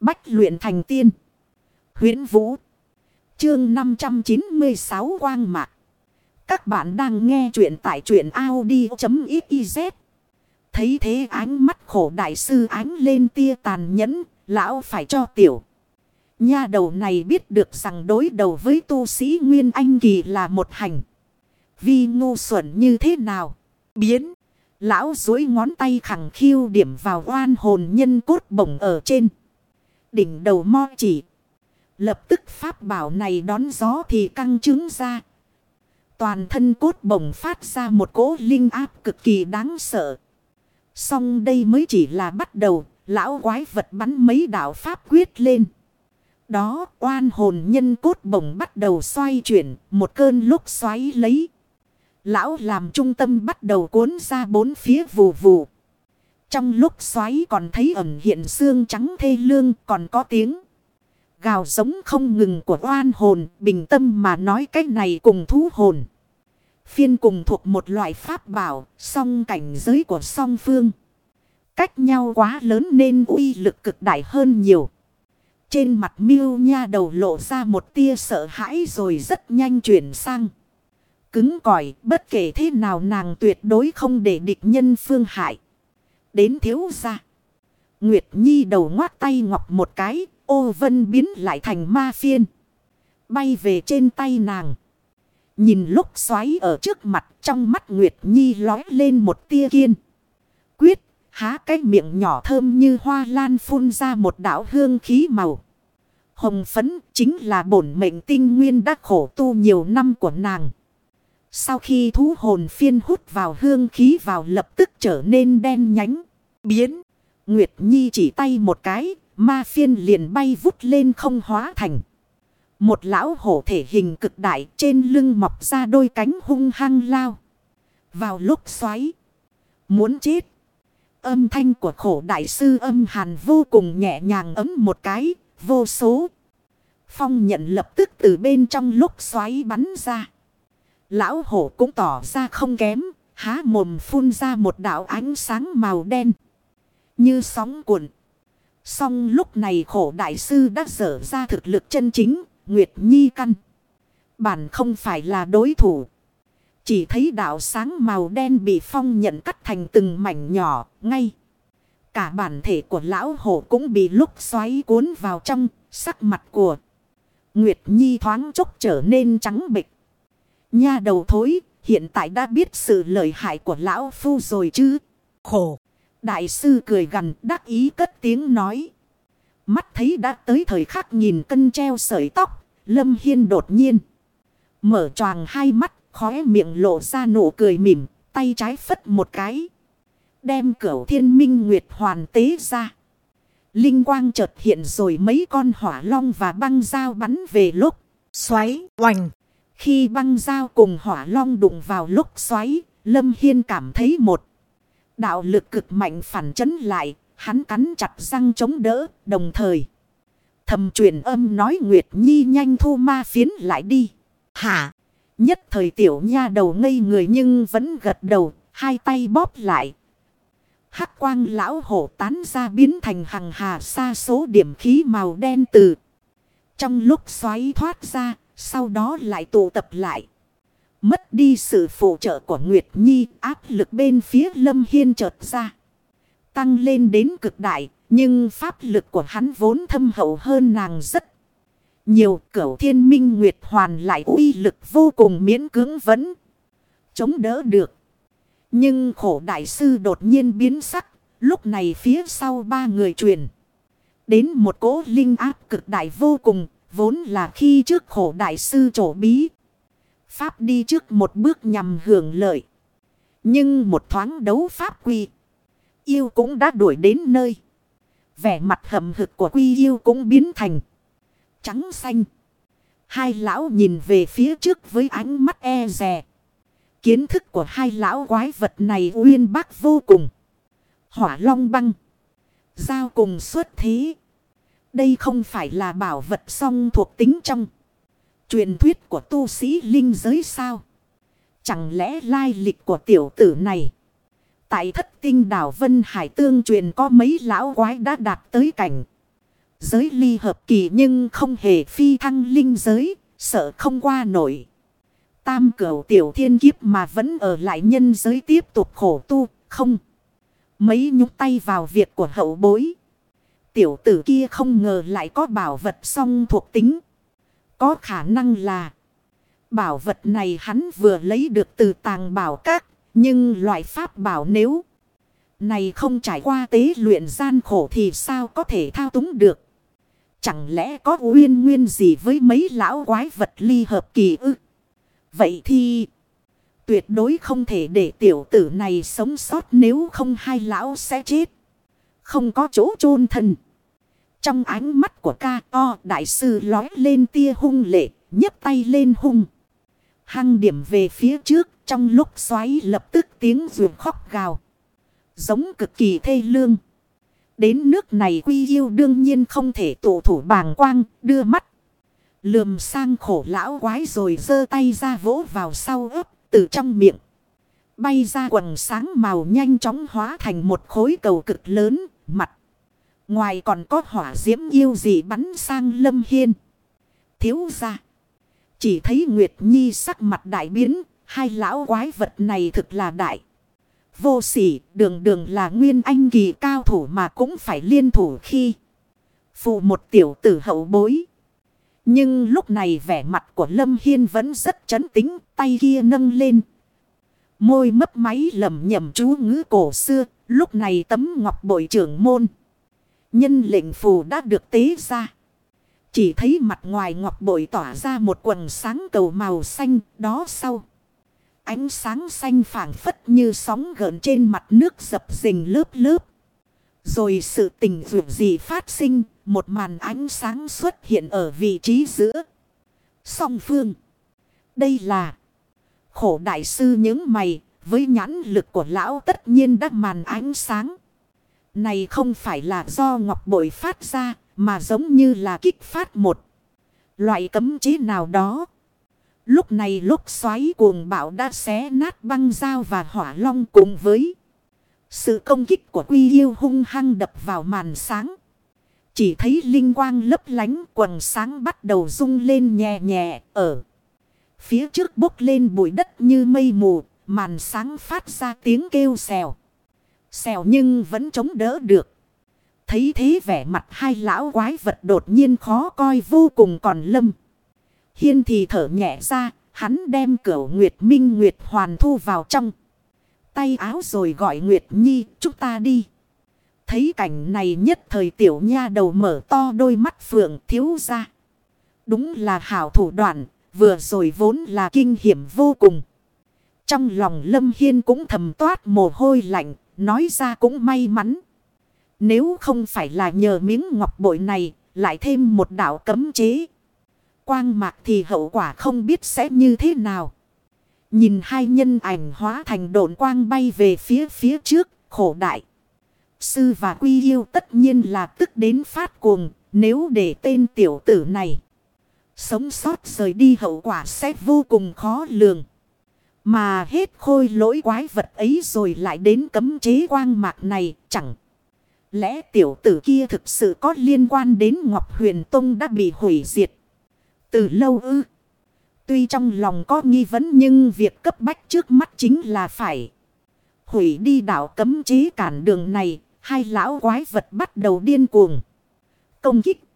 Bách luyện thành tiên. huyễn Vũ. Chương 596 Quang Mạc. Các bạn đang nghe truyện tại truyện Audi.xyz. Thấy thế ánh mắt khổ đại sư ánh lên tia tàn nhẫn. Lão phải cho tiểu. Nha đầu này biết được rằng đối đầu với tu sĩ Nguyên Anh Kỳ là một hành. Vi ngu xuẩn như thế nào? Biến. Lão dối ngón tay khẳng khiêu điểm vào oan hồn nhân cốt bổng ở trên. Đỉnh đầu mo chỉ. Lập tức pháp bảo này đón gió thì căng trứng ra. Toàn thân cốt bồng phát ra một cỗ linh áp cực kỳ đáng sợ. Xong đây mới chỉ là bắt đầu. Lão quái vật bắn mấy đạo pháp quyết lên. Đó, oan hồn nhân cốt bồng bắt đầu xoay chuyển. Một cơn lúc xoáy lấy. Lão làm trung tâm bắt đầu cuốn ra bốn phía vù vù. Trong lúc xoáy còn thấy ẩn hiện xương trắng thê lương còn có tiếng. Gào giống không ngừng của oan hồn, bình tâm mà nói cách này cùng thú hồn. Phiên cùng thuộc một loại pháp bảo, song cảnh giới của song phương. Cách nhau quá lớn nên uy lực cực đại hơn nhiều. Trên mặt miêu nha đầu lộ ra một tia sợ hãi rồi rất nhanh chuyển sang. Cứng cỏi, bất kể thế nào nàng tuyệt đối không để địch nhân phương hại. Đến thiếu ra. Nguyệt Nhi đầu ngoát tay ngọc một cái. Ô vân biến lại thành ma phiên. Bay về trên tay nàng. Nhìn lúc xoáy ở trước mặt, trong mắt Nguyệt Nhi lói lên một tia kiên. Quyết, há cái miệng nhỏ thơm như hoa lan phun ra một đảo hương khí màu. Hồng phấn chính là bổn mệnh tinh nguyên đã khổ tu nhiều năm của nàng. Sau khi thú hồn phiên hút vào hương khí vào lập tức trở nên đen nhánh, biến. Nguyệt Nhi chỉ tay một cái, ma phiên liền bay vút lên không hóa thành. Một lão hổ thể hình cực đại trên lưng mọc ra đôi cánh hung hăng lao. Vào lúc xoáy. Muốn chết. Âm thanh của khổ đại sư âm hàn vô cùng nhẹ nhàng ấm một cái, vô số. Phong nhận lập tức từ bên trong lúc xoáy bắn ra. Lão hổ cũng tỏ ra không kém, há mồm phun ra một đạo ánh sáng màu đen. Như sóng cuộn. Xong lúc này khổ đại sư đã dở ra thực lực chân chính, Nguyệt Nhi căn. Bản không phải là đối thủ. Chỉ thấy đạo sáng màu đen bị phong nhận cắt thành từng mảnh nhỏ, ngay. Cả bản thể của lão hổ cũng bị lúc xoáy cuốn vào trong, sắc mặt của Nguyệt Nhi thoáng chốc trở nên trắng bịch. Nha đầu thối, hiện tại đã biết sự lợi hại của lão phu rồi chứ. Khổ. Đại sư cười gần đắc ý cất tiếng nói. Mắt thấy đã tới thời khắc nhìn cân treo sợi tóc. Lâm Hiên đột nhiên. Mở choàng hai mắt, khóe miệng lộ ra nụ cười mỉm, tay trái phất một cái. Đem cửu thiên minh nguyệt hoàn tế ra. Linh quang chợt hiện rồi mấy con hỏa long và băng dao bắn về lúc. Xoáy, oành. Khi băng dao cùng hỏa long đụng vào lúc xoáy, Lâm Hiên cảm thấy một đạo lực cực mạnh phản chấn lại, hắn cắn chặt răng chống đỡ, đồng thời. Thầm truyền âm nói Nguyệt Nhi nhanh thu ma phiến lại đi. Hả? Nhất thời tiểu nha đầu ngây người nhưng vẫn gật đầu, hai tay bóp lại. Hắc quang lão hổ tán ra biến thành hằng hà xa số điểm khí màu đen từ. Trong lúc xoáy thoát ra, sau đó lại tụ tập lại. Mất đi sự phụ trợ của Nguyệt Nhi, áp lực bên phía Lâm Hiên chợt ra. Tăng lên đến cực đại. Nhưng pháp lực của hắn vốn thâm hậu hơn nàng rất nhiều. Cửu thiên minh Nguyệt Hoàn lại uy lực vô cùng miễn cưỡng vẫn chống đỡ được. Nhưng khổ đại sư đột nhiên biến sắc. Lúc này phía sau ba người truyền. Đến một cỗ linh áp cực đại vô cùng Vốn là khi trước khổ đại sư trổ bí. Pháp đi trước một bước nhằm hưởng lợi. Nhưng một thoáng đấu pháp quy. Yêu cũng đã đuổi đến nơi. Vẻ mặt hầm hực của quy yêu cũng biến thành. Trắng xanh. Hai lão nhìn về phía trước với ánh mắt e rè. Kiến thức của hai lão quái vật này uyên bác vô cùng. Hỏa long băng. Giao cùng xuất thế. Đây không phải là bảo vật song thuộc tính trong. Truyền thuyết của tu sĩ linh giới sao? Chẳng lẽ lai lịch của tiểu tử này? Tại thất tinh đảo Vân Hải tương truyền có mấy lão quái đã đạt tới cảnh. Giới ly hợp kỳ nhưng không hề phi thăng linh giới, sợ không qua nổi. Tam cửu tiểu thiên kiếp mà vẫn ở lại nhân giới tiếp tục khổ tu, không. Mấy nhúc tay vào việc của hậu bối. Tiểu tử kia không ngờ lại có bảo vật song thuộc tính. Có khả năng là, bảo vật này hắn vừa lấy được từ tàng bảo các. Nhưng loại pháp bảo nếu này không trải qua tế luyện gian khổ thì sao có thể thao túng được. Chẳng lẽ có uyên nguyên gì với mấy lão quái vật ly hợp kỳ ư? Vậy thì tuyệt đối không thể để tiểu tử này sống sót nếu không hai lão sẽ chết. Không có chỗ chôn thân. Trong ánh mắt của ca to đại sư lói lên tia hung lệ, nhấc tay lên hung. Hăng điểm về phía trước, trong lúc xoáy lập tức tiếng ruột khóc gào. Giống cực kỳ thê lương. Đến nước này quy yêu đương nhiên không thể tụ thủ bàng quang, đưa mắt. Lườm sang khổ lão quái rồi giơ tay ra vỗ vào sau ớp, từ trong miệng. Bay ra quần sáng màu nhanh chóng hóa thành một khối cầu cực lớn, mặt. Ngoài còn có hỏa diễm yêu dị bắn sang lâm hiên. Thiếu ra. Chỉ thấy Nguyệt Nhi sắc mặt đại biến. Hai lão quái vật này thực là đại. Vô sỉ, đường đường là nguyên anh kỳ cao thủ mà cũng phải liên thủ khi. Phụ một tiểu tử hậu bối. Nhưng lúc này vẻ mặt của Lâm Hiên vẫn rất chấn tính. Tay kia nâng lên. Môi mấp máy lầm nhầm chú ngữ cổ xưa. Lúc này tấm ngọc bội trưởng môn. Nhân lệnh phù đã được tế ra. Chỉ thấy mặt ngoài ngọc bội tỏa ra một quần sáng cầu màu xanh đó sau. Ánh sáng xanh phảng phất như sóng gợn trên mặt nước dập dình lớp lớp. Rồi sự tình vượt gì phát sinh, một màn ánh sáng xuất hiện ở vị trí giữa. Song phương. Đây là khổ đại sư những mày, với nhãn lực của lão tất nhiên đã màn ánh sáng. Này không phải là do ngọc bội phát ra, mà giống như là kích phát một loại cấm chế nào đó. Lúc này lúc xoáy cuồng bạo đã xé nát băng dao và hỏa long cùng với sự công kích của quy yêu hung hăng đập vào màn sáng. Chỉ thấy linh quang lấp lánh quần sáng bắt đầu rung lên nhẹ nhẹ ở. Phía trước bốc lên bụi đất như mây mù, màn sáng phát ra tiếng kêu xèo. Xèo nhưng vẫn chống đỡ được. Thấy thế vẻ mặt hai lão quái vật đột nhiên khó coi vô cùng còn lâm. Hiên thì thở nhẹ ra, hắn đem cửu Nguyệt Minh Nguyệt Hoàn thu vào trong. Tay áo rồi gọi Nguyệt Nhi, chúng ta đi. Thấy cảnh này nhất thời tiểu nha đầu mở to đôi mắt phượng thiếu ra. Đúng là hảo thủ đoạn, vừa rồi vốn là kinh hiểm vô cùng. Trong lòng Lâm Hiên cũng thầm toát mồ hôi lạnh, nói ra cũng may mắn. Nếu không phải là nhờ miếng ngọc bội này, lại thêm một đạo cấm chế. Quang mạc thì hậu quả không biết sẽ như thế nào. Nhìn hai nhân ảnh hóa thành độn quang bay về phía phía trước, khổ đại. Sư và quy yêu tất nhiên là tức đến phát cuồng, nếu để tên tiểu tử này. Sống sót rời đi hậu quả sẽ vô cùng khó lường. Mà hết khôi lỗi quái vật ấy rồi lại đến cấm chế quang mạc này, chẳng. Lẽ tiểu tử kia thực sự có liên quan đến Ngọc Huyền Tông đã bị hủy diệt. Từ lâu ư. Tuy trong lòng có nghi vấn nhưng việc cấp bách trước mắt chính là phải. Hủy đi đảo cấm chế cản đường này. Hai lão quái vật bắt đầu điên cuồng. Công kích.